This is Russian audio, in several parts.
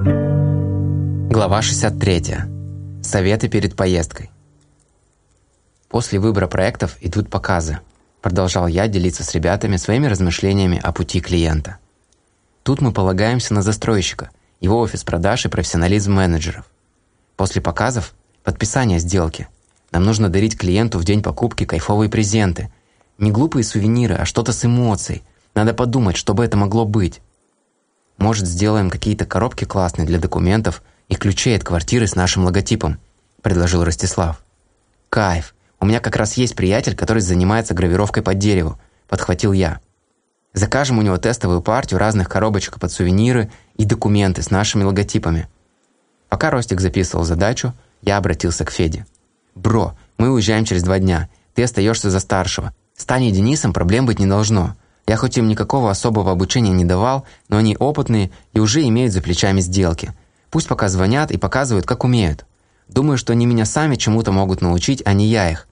Глава 63. Советы перед поездкой. После выбора проектов идут показы. Продолжал я делиться с ребятами своими размышлениями о пути клиента. Тут мы полагаемся на застройщика, его офис продаж и профессионализм менеджеров. После показов – подписание сделки. Нам нужно дарить клиенту в день покупки кайфовые презенты. Не глупые сувениры, а что-то с эмоцией. Надо подумать, что бы это могло быть. Может, сделаем какие-то коробки классные для документов и ключей от квартиры с нашим логотипом», – предложил Ростислав. «Кайф! У меня как раз есть приятель, который занимается гравировкой под дереву», – подхватил я. «Закажем у него тестовую партию разных коробочек под сувениры и документы с нашими логотипами». Пока Ростик записывал задачу, я обратился к Феде. «Бро, мы уезжаем через два дня. Ты остаешься за старшего. С Таней Денисом проблем быть не должно. Я хоть им никакого особого обучения не давал, но они опытные и уже имеют за плечами сделки. Пусть пока звонят и показывают, как умеют. Думаю, что они меня сами чему-то могут научить, а не я их.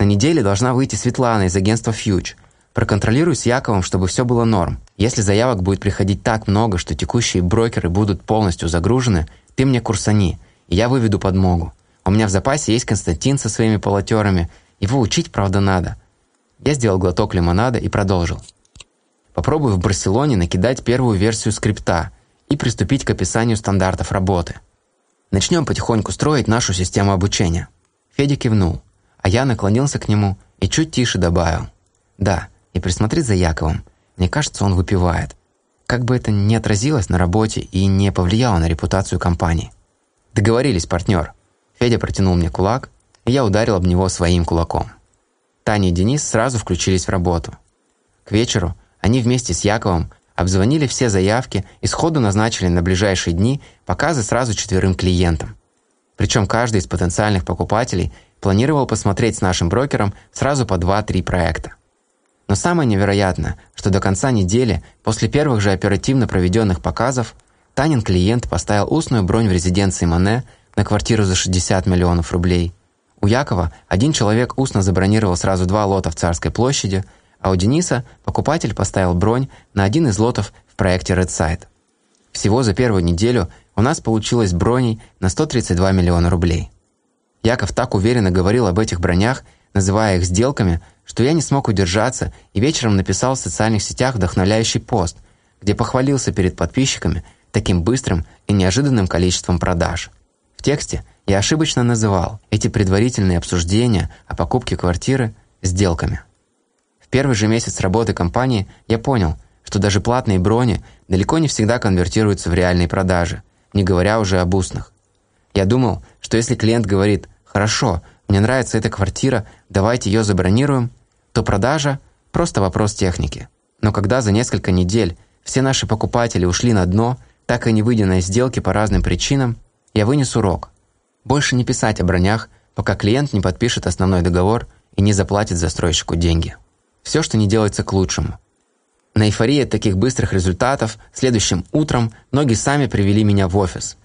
На неделе должна выйти Светлана из агентства «Фьюч». Проконтролируй с Яковом, чтобы все было норм. Если заявок будет приходить так много, что текущие брокеры будут полностью загружены, ты мне курсани, и я выведу подмогу. У меня в запасе есть Константин со своими полотерами. Его учить, правда, надо. Я сделал глоток лимонада и продолжил. Попробую в Барселоне накидать первую версию скрипта и приступить к описанию стандартов работы. Начнем потихоньку строить нашу систему обучения. Федя кивнул, а я наклонился к нему и чуть тише добавил. Да, и присмотри за Яковом. Мне кажется, он выпивает. Как бы это ни отразилось на работе и не повлияло на репутацию компании. Договорились, партнер. Федя протянул мне кулак, и я ударил об него своим кулаком. Таня и Денис сразу включились в работу. К вечеру они вместе с Яковом обзвонили все заявки и сходу назначили на ближайшие дни показы сразу четверым клиентам. Причем каждый из потенциальных покупателей планировал посмотреть с нашим брокером сразу по 2-3 проекта. Но самое невероятное, что до конца недели, после первых же оперативно проведенных показов, Танин клиент поставил устную бронь в резиденции Мане на квартиру за 60 миллионов рублей. У Якова один человек устно забронировал сразу два лота в Царской площади – а у Дениса покупатель поставил бронь на один из лотов в проекте Red Side. Всего за первую неделю у нас получилось броней на 132 миллиона рублей. Яков так уверенно говорил об этих бронях, называя их сделками, что я не смог удержаться и вечером написал в социальных сетях вдохновляющий пост, где похвалился перед подписчиками таким быстрым и неожиданным количеством продаж. В тексте я ошибочно называл эти предварительные обсуждения о покупке квартиры сделками первый же месяц работы компании я понял, что даже платные брони далеко не всегда конвертируются в реальные продажи, не говоря уже об устных. Я думал, что если клиент говорит «хорошо, мне нравится эта квартира, давайте ее забронируем», то продажа – просто вопрос техники. Но когда за несколько недель все наши покупатели ушли на дно, так и не выйдя на сделки по разным причинам, я вынес урок. Больше не писать о бронях, пока клиент не подпишет основной договор и не заплатит застройщику деньги. Все, что не делается к лучшему. На эйфории от таких быстрых результатов следующим утром ноги сами привели меня в офис.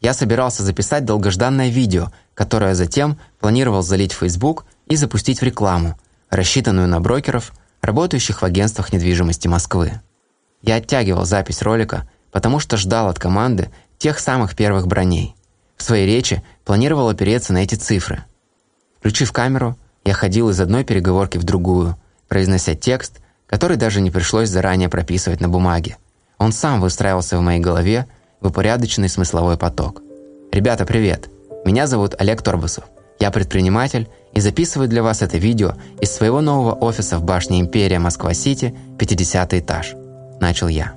Я собирался записать долгожданное видео, которое затем планировал залить в Facebook и запустить в рекламу, рассчитанную на брокеров, работающих в агентствах недвижимости Москвы. Я оттягивал запись ролика, потому что ждал от команды тех самых первых броней. В своей речи планировал опереться на эти цифры. Включив камеру, я ходил из одной переговорки в другую – произнося текст, который даже не пришлось заранее прописывать на бумаге. Он сам выстраивался в моей голове в упорядоченный смысловой поток. «Ребята, привет! Меня зовут Олег Торбусов. Я предприниматель и записываю для вас это видео из своего нового офиса в башне Империя Москва-Сити, 50 этаж. Начал я.